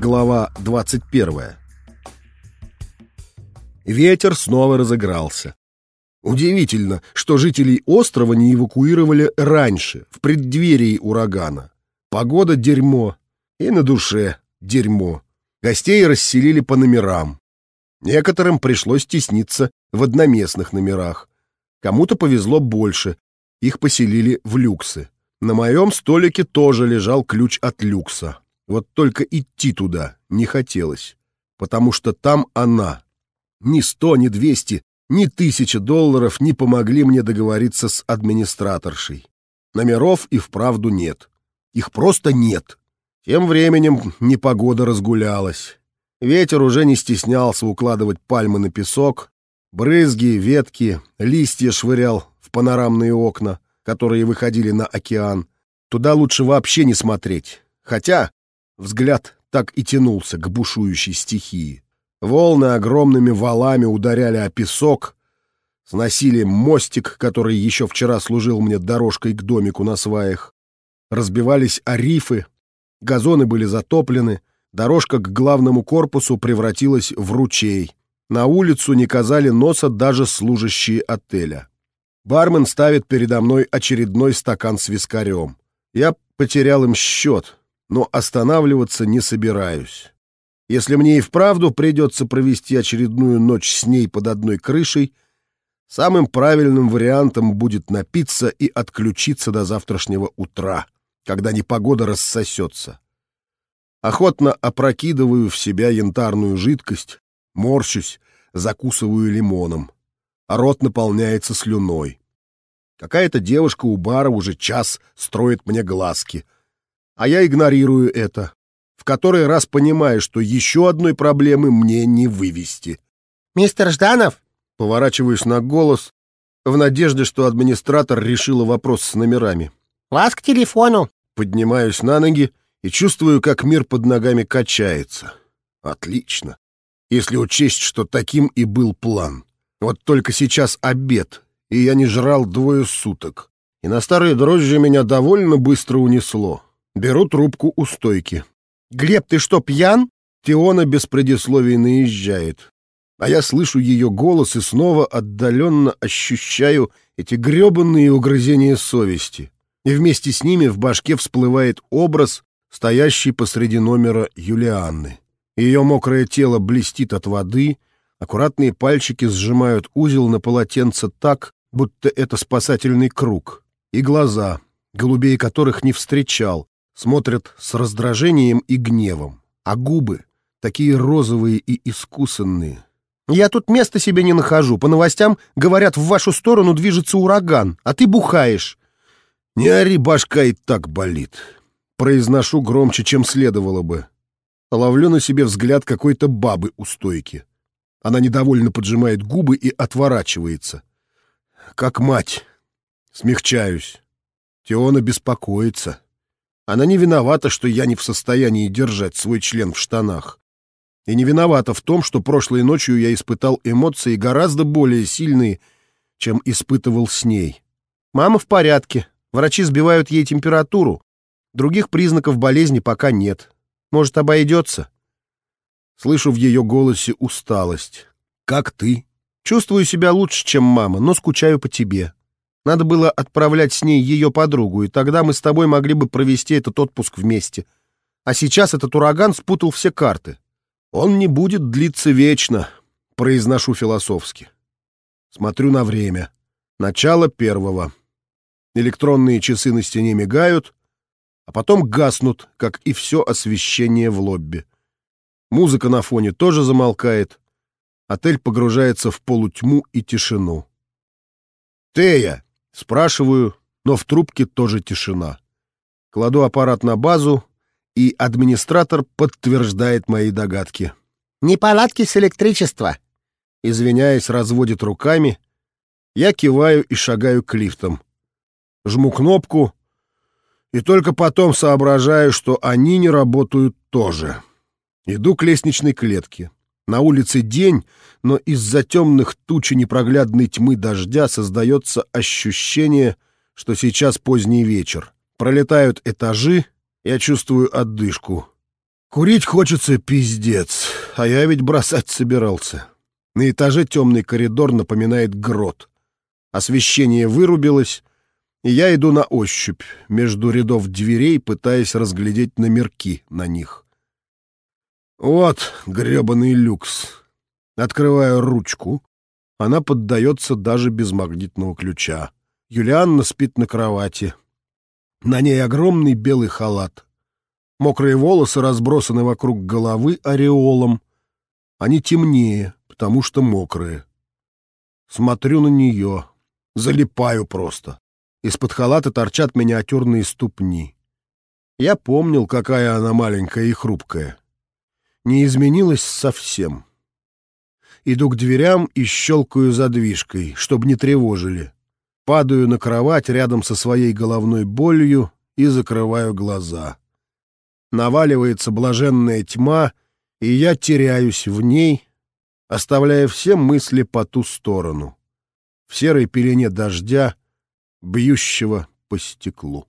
Глава 21. Ветер снова разыгрался. Удивительно, что жителей острова не эвакуировали раньше, в преддверии урагана. Погода — дерьмо, и на душе — дерьмо. Гостей расселили по номерам. Некоторым пришлось тесниться в одноместных номерах. Кому-то повезло больше, их поселили в люксы. На моем столике тоже лежал ключ от люкса. Вот только идти туда не хотелось, потому что там она. Ни сто, ни двести, ни тысяча долларов не помогли мне договориться с администраторшей. Номеров и вправду нет. Их просто нет. Тем временем непогода разгулялась. Ветер уже не стеснялся укладывать пальмы на песок, брызги, ветки, листья швырял в панорамные окна, которые выходили на океан. Туда лучше вообще не смотреть. Хотя Взгляд так и тянулся к бушующей стихии. Волны огромными валами ударяли о песок, сносили мостик, который еще вчера служил мне дорожкой к домику на сваях. Разбивались о рифы, газоны были затоплены, дорожка к главному корпусу превратилась в ручей. На улицу не казали носа даже служащие отеля. Бармен ставит передо мной очередной стакан с вискарем. Я потерял им счет, но останавливаться не собираюсь. Если мне и вправду придется провести очередную ночь с ней под одной крышей, самым правильным вариантом будет напиться и отключиться до завтрашнего утра, когда непогода рассосется. Охотно опрокидываю в себя янтарную жидкость, морщусь, закусываю лимоном, а рот наполняется слюной. Какая-то девушка у бара уже час строит мне глазки — а я игнорирую это, в который раз понимаю, что еще одной проблемы мне не вывести. «Мистер Жданов?» Поворачиваюсь на голос, в надежде, что администратор решила вопрос с номерами. «Вас к телефону». Поднимаюсь на ноги и чувствую, как мир под ногами качается. Отлично. Если учесть, что таким и был план. Вот только сейчас обед, и я не жрал двое суток. И на старые дрожжи меня довольно быстро унесло. Беру трубку у стойки. «Глеб, ты что, пьян?» Теона без предисловий наезжает. А я слышу ее голос и снова отдаленно ощущаю эти гребанные угрызения совести. И вместе с ними в башке всплывает образ, стоящий посреди номера Юлианны. Ее мокрое тело блестит от воды, аккуратные пальчики сжимают узел на полотенце так, будто это спасательный круг. И глаза, голубей которых не встречал, смотрят с раздражением и гневом, а губы такие розовые и искусанные. Я тут места себе не нахожу. По новостям говорят, в вашу сторону движется ураган, а ты бухаешь. Не ори, башка и так болит. Произношу громче, чем следовало бы. Ловлю на себе взгляд какой-то бабы у стойки. Она недовольно поджимает губы и отворачивается. Как мать. Смягчаюсь. Теона беспокоится. Она не виновата, что я не в состоянии держать свой член в штанах. И не виновата в том, что прошлой ночью я испытал эмоции гораздо более сильные, чем испытывал с ней. Мама в порядке. Врачи сбивают ей температуру. Других признаков болезни пока нет. Может, обойдется? Слышу в ее голосе усталость. «Как ты?» «Чувствую себя лучше, чем мама, но скучаю по тебе. Надо было отправлять с ней ее подругу, и тогда мы с тобой могли бы провести этот отпуск вместе. А сейчас этот ураган спутал все карты. Он не будет длиться вечно, произношу философски. Смотрю на время. Начало первого. Электронные часы на стене мигают, а потом гаснут, как и все освещение в лобби. Музыка на фоне тоже замолкает. Отель погружается в полутьму и тишину. «Тея!» Спрашиваю, но в трубке тоже тишина. Кладу аппарат на базу, и администратор подтверждает мои догадки. «Неполадки с электричеством». Извиняясь, разводит руками. Я киваю и шагаю к лифтам. Жму кнопку, и только потом соображаю, что они не работают тоже. Иду к лестничной клетке. На улице день, но из-за темных туч и непроглядной тьмы дождя создается ощущение, что сейчас поздний вечер. Пролетают этажи, я чувствую отдышку. Курить хочется пиздец, а я ведь бросать собирался. На этаже темный коридор напоминает грот. Освещение вырубилось, и я иду на ощупь между рядов дверей, пытаясь разглядеть номерки на них. Вот грёбаный люкс. Открываю ручку. Она поддается даже без магнитного ключа. Юлианна спит на кровати. На ней огромный белый халат. Мокрые волосы разбросаны вокруг головы ореолом. Они темнее, потому что мокрые. Смотрю на нее. Залипаю просто. Из-под халата торчат миниатюрные ступни. Я помнил, какая она маленькая и хрупкая. Не изменилась совсем. Иду к дверям и щелкаю задвижкой, чтобы не тревожили. Падаю на кровать рядом со своей головной болью и закрываю глаза. Наваливается блаженная тьма, и я теряюсь в ней, оставляя все мысли по ту сторону, в серой пелене дождя, бьющего по стеклу.